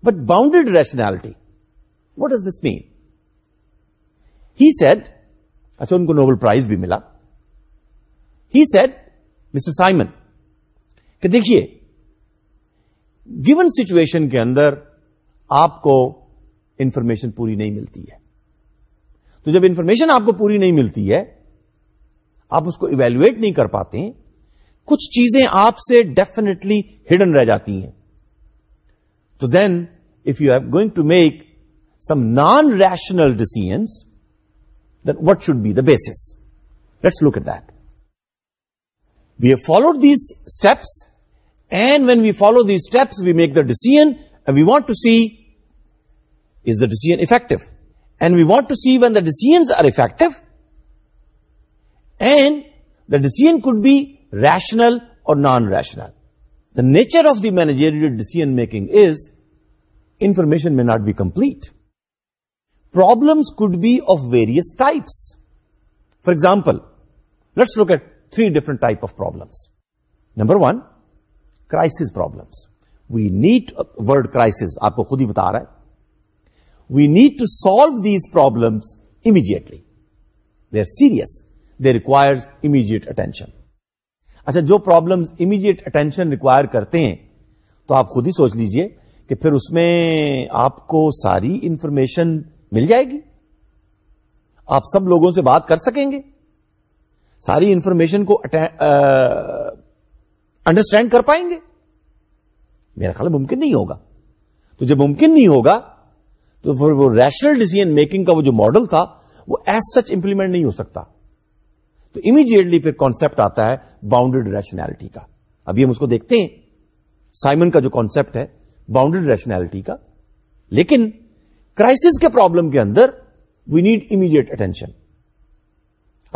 but bounded rationality what is this mean he said اچھا ان کو Nobel prize بھی ملا ہی سیڈ مسٹر سائمن کہ دیکھیے گیون سچویشن کے اندر آپ کو انفارمیشن پوری نہیں ملتی ہے تو جب انفارمیشن آپ کو پوری نہیں ملتی ہے آپ اس کو ایویلویٹ نہیں کر پاتے ہیں کچھ چیزیں آپ سے ڈیفینیٹلی ہڈن رہ جاتی ہیں تو then if you have going to make some non rational decisions then what should be the base let's look it have followed these steps and when we follow these steps we make the decision we want to see is the decision effective and we want to see when the decisions are effective and the decision could be rational اور non rational the nature of the manager decision making is information may not be complete problems could be of various types for example let's look at three different type of problems number one crisis problems we need word crisis آپ کو خود ہی بتا رہا ہے we need to solve these problems immediately they are serious they requires immediate attention اچھا جو problem immediate attention require کرتے ہیں تو آپ خود ہی سوچ لیجئے کہ پھر اس میں آپ کو ساری انفارمیشن مل جائے گی آپ سب لوگوں سے بات کر سکیں گے ساری انفارمیشن کو انڈرسٹینڈ کر پائیں گے میرا خیال ممکن نہیں ہوگا تو جب ممکن نہیں ہوگا تو وہ ریشنل ڈیسیزن میکنگ کا وہ جو ماڈل تھا وہ ایز سچ امپلیمنٹ نہیں ہو سکتا تو امیڈیٹلی پھر کانسپٹ آتا ہے باؤنڈیڈ ریشنلٹی کا ابھی ہم اس کو دیکھتے ہیں سائمن کا جو کانسپٹ ہے باؤنڈیڈ ریشنلٹی کا لیکن کرائسس کے پرابلم کے اندر وی نیڈ امیڈیٹ اٹینشن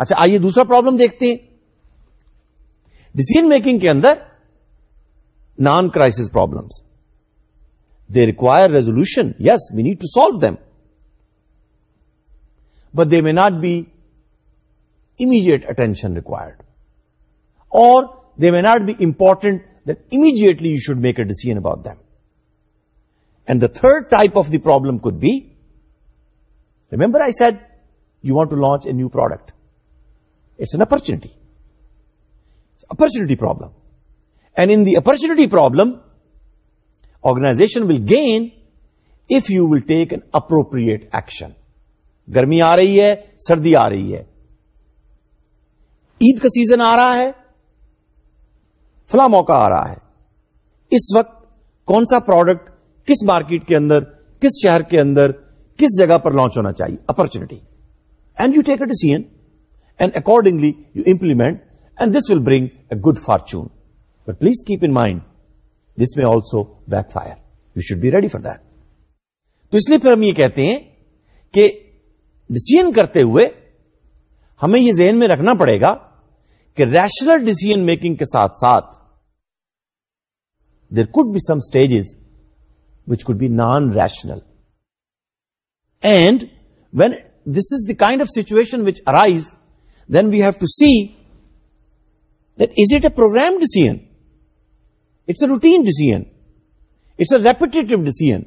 اچھا آئیے دوسرا پرابلم دیکھتے ہیں ڈسیزن میکنگ کے اندر non crisis problems they require resolution yes we need to solve them but they may not be immediate attention required اور they may not be important then immediately you should make a decision about them and the third type of the problem could be remember I said you want to launch a new product it's an opportunity opportunity problem and in the opportunity problem organization will gain if you will take an appropriate action گرمی آ رہی ہے سردی آ رہی ہے عید کا season آ رہا ہے فلاں موقع آ رہا ہے اس وقت کون سا پروڈکٹ کس مارکیٹ کے اندر کس شہر کے اندر کس جگہ پر لانچ ہونا چاہیے opportunity and you take a decision and accordingly you implement and this will bring a good fortune but please keep in mind this may also backfire you should be ready for that تو اس لیے پھر ہم یہ کہتے ہیں کہ decision کرتے ہوئے ہمیں یہ ذہن میں رکھنا پڑے گا کہ ریشنل ڈیسیجن میکنگ کے ساتھ ساتھ there could be some stages which could be non rational and when this is the kind of situation which arise then we have to see that is it a programme decision it's a routine decision it's a repetitive decision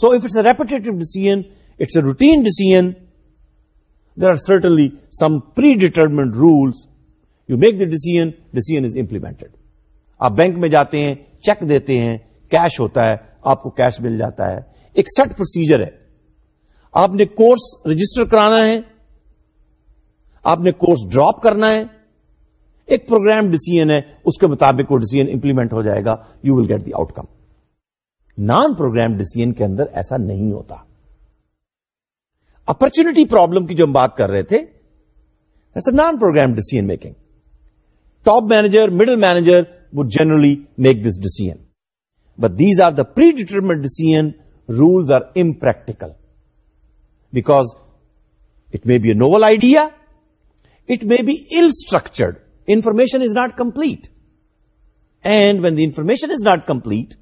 so if it's a repetitive decision it's a routine decision certainly some predetermined rules you make the decision decision is implemented آپ bank میں جاتے ہیں check دیتے ہیں cash ہوتا ہے آپ کو کیش مل جاتا ہے ایک سیٹ پروسیجر ہے آپ نے کورس رجسٹر کرانا ہے آپ نے کورس ڈراپ کرنا ہے ایک پروگرام ڈیسیژ ہے اس کے مطابق وہ ڈیسیجن امپلیمنٹ ہو جائے گا you will get the outcome non program decision کے اندر ایسا نہیں ہوتا اپرچونٹی پرابلم کی جو ہم بات کر رہے تھے non program decision making top manager middle manager would generally make this decision but these are the predetermined decision rules are impractical because it may be a novel idea it may be ill structured information is not complete and when the information is not complete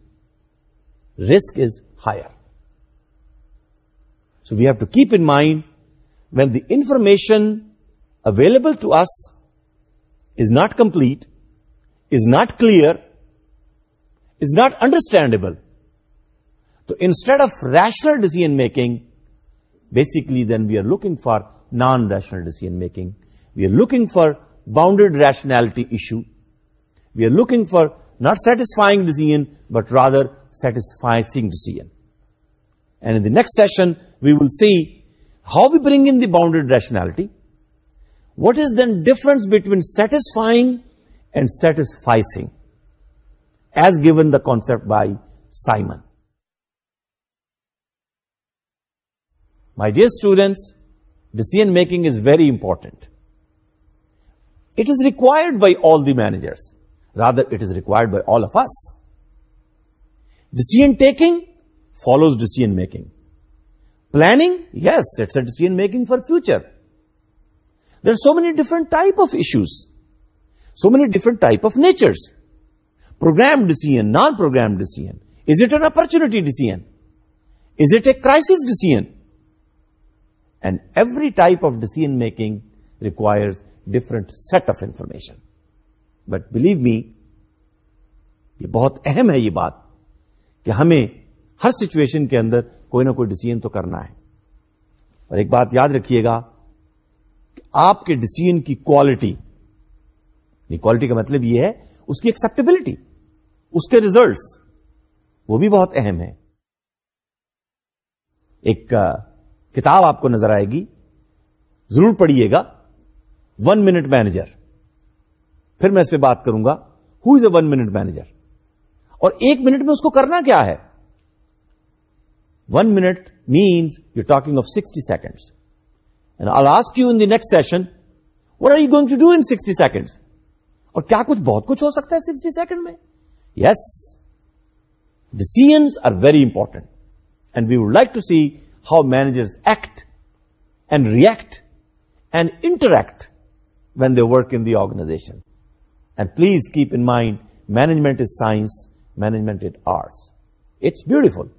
risk is higher So we have to keep in mind, when the information available to us is not complete, is not clear, is not understandable, so instead of rational decision making, basically then we are looking for non-rational decision making. We are looking for bounded rationality issue. We are looking for not satisfying decision, but rather satisfying decision. And in the next session, we will see how we bring in the bounded rationality. What is then difference between satisfying and satisficing, as given the concept by Simon. My dear students, decision making is very important. It is required by all the managers. Rather, it is required by all of us. Decision taking follows decision making planning yes it's a decision making for future there so many different type of issues so many different type of natures program non program decision is it an opportunity decision is it a crisis decision and every type of decision making requires different set of information but believe me یہ بہت اہم ہے یہ بات کہ ہمیں ہر situation کے اندر کوئی نہ کوئی ڈسیزن تو کرنا ہے اور ایک بات یاد رکھیے گا کہ آپ کے ڈسیزن کی کوالٹی یعنی کوالٹی کا مطلب یہ ہے اس کی ایکسپٹیبلٹی اس کے ریزلٹس وہ بھی بہت اہم ہے ایک کتاب آپ کو نظر آئے گی ضرور پڑھیے گا ون منٹ مینیجر پھر میں اس پہ بات کروں گا who is a one minute manager اور ایک منٹ میں اس کو کرنا کیا ہے one minute means you talking of sixty seconds and a last you in the next session what are you going to do in sixty seconds اور کیا کچھ بہت کچھ ہو سکتا ہے سکسٹی سیکنڈ میں yes decision are very important and we would like to see how managers act and react and interact when they work in the organization and please keep in mind management is science management is arts it's beautiful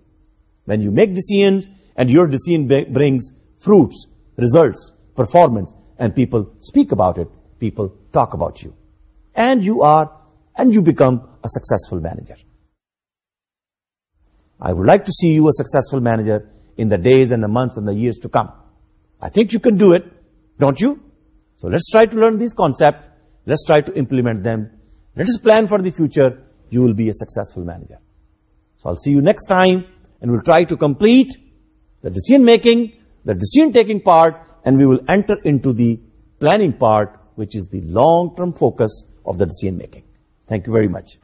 When you make decisions, and your decision brings fruits, results, performance, and people speak about it, people talk about you. And you become a successful manager. I would like to see you a successful manager in the days and the months and the years to come. I think you can do it, don't you? So let's try to learn these concepts. Let's try to implement them. Let us plan for the future. You will be a successful manager. So I'll see you next time and we'll try to complete the decision-making, the decision-taking part, and we will enter into the planning part, which is the long-term focus of the decision-making. Thank you very much.